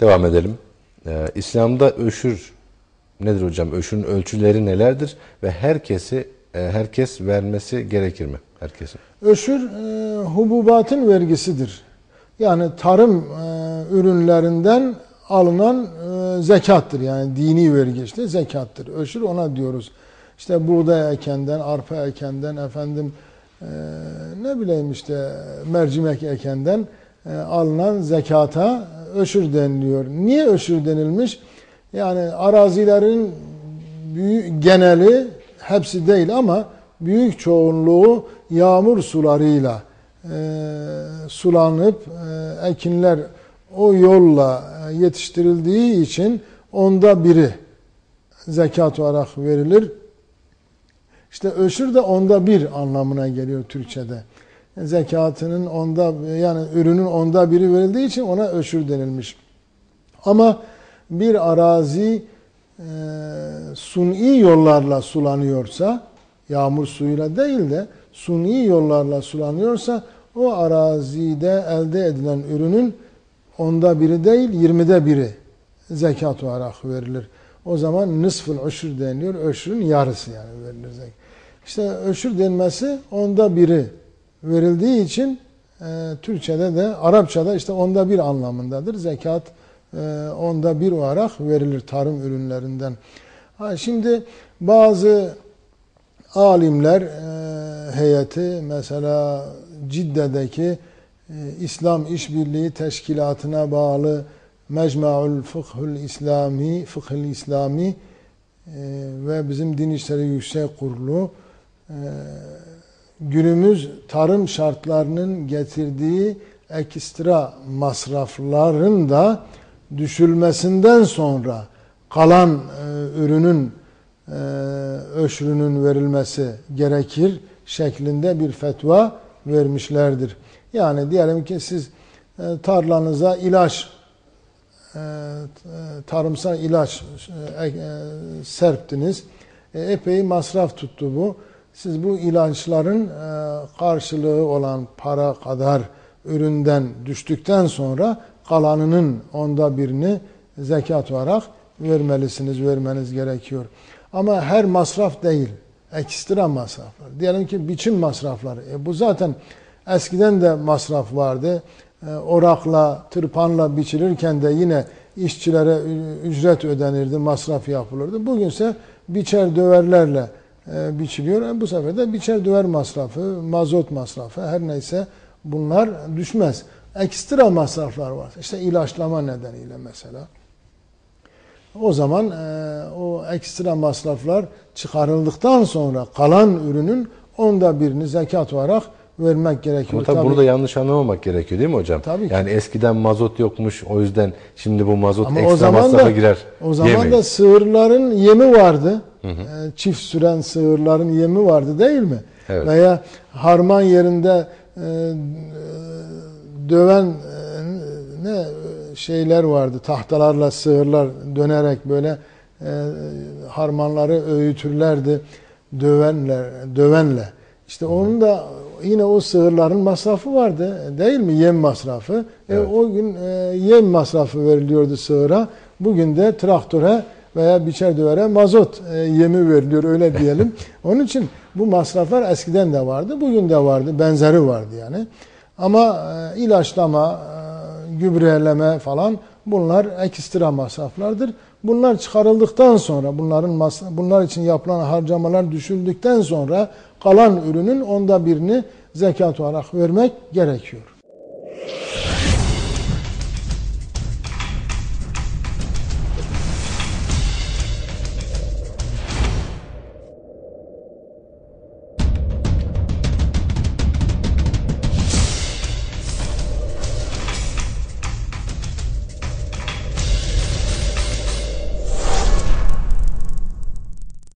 Devam edelim. Ee, İslam'da öşür nedir hocam? Öşürün ölçüleri nelerdir ve herkesi e, herkes vermesi gerekir mi? Herkesin. Öşür e, hububatın vergisidir. Yani tarım e, ürünlerinden alınan e, zekattır. Yani dini vergi işte zekattır. Öşür ona diyoruz. İşte buğday ekenden, arpa ekenden, efendim e, ne bileyim işte mercimek ekenden e, alınan zekata öşür deniliyor. Niye öşür denilmiş? Yani arazilerin büyük, geneli hepsi değil ama büyük çoğunluğu yağmur sularıyla e, sulanıp e, ekinler o yolla yetiştirildiği için onda biri zekat olarak verilir. İşte öşür de onda bir anlamına geliyor Türkçe'de. Zekatının onda yani ürünün onda biri verildiği için ona öşür denilmiş. Ama bir arazi e, suni yollarla sulanıyorsa, yağmur suyuyla değil de suni yollarla sulanıyorsa o arazide elde edilen ürünün onda biri değil yirmide biri zekat olarak verilir. O zaman nısfıl öşür deniliyor. Öşürün yarısı yani verilir zekat. İşte öşür denmesi onda biri verildiği için e, Türkçe'de de Arapça'da işte onda bir anlamındadır. Zekat e, onda bir olarak verilir tarım ürünlerinden. Ha, şimdi bazı alimler e, heyeti mesela Cidde'deki e, İslam İşbirliği Teşkilatı'na bağlı Mecmu'ul Fıkhül İslami, Fıkhül İslami e, ve bizim Din İşleri Yüksek Kurulu e, günümüz tarım şartlarının getirdiği ekstra masrafların da düşülmesinden sonra kalan e, ürünün e, öşrünün verilmesi gerekir şeklinde bir fetva vermişlerdir. Yani diyelim ki siz e, tarlanıza ilaç e, tarımsal ilaç e, e, serptiniz. E, epey masraf tuttu bu. Siz bu ilaçların e, karşılığı olan para kadar üründen düştükten sonra kalanının onda birini zekat olarak vermelisiniz, vermeniz gerekiyor. Ama her masraf değil, ekstra masraflar. Diyelim ki biçim masrafları. E bu zaten eskiden de masraf vardı. E, orakla, tırpanla biçilirken de yine işçilere ücret ödenirdi, masraf yapılırdı. Bugünse biçer döverlerle biçiliyor. E, bu sefer de biçer döver masrafı, mazot masrafı her neyse bunlar düşmez. Ekstra masraflar var. İşte ilaçlama nedeniyle mesela. O zaman e, o ekstra masraflar çıkarıldıktan sonra kalan ürünün onda birini zekat olarak vermek gerekiyor. Ama tabii, tabii burada yanlış anlamamak gerekiyor değil mi hocam? Tabii ki. Yani eskiden mazot yokmuş o yüzden şimdi bu mazot Ama ekstra o zaman masrafa da, girer. O zaman Yemeyin. da sığırların yemi vardı. Hı hı. E, çift süren sığırların yemi vardı değil mi? Evet. Veya harman yerinde e, döven e, ne şeyler vardı. Tahtalarla sığırlar dönerek böyle e, harmanları öğütürlerdi dövenle dövenle. İşte onun da yine o sığırların masrafı vardı değil mi? Yem masrafı. E, evet. E, o gün e, yem masrafı veriliyordu sığıra. Bugün de traktöre veya biçer dövere mazot e, yemi veriliyor öyle diyelim. Onun için bu masraflar eskiden de vardı. Bugün de vardı. Benzeri vardı yani. Ama e, ilaçlama, gübreleme falan bunlar ekstra masraflardır. Bunlar çıkarıldıktan sonra bunların bunlar için yapılan harcamalar düşüldükten sonra kalan ürünün onda birini zekat olarak vermek gerekiyor.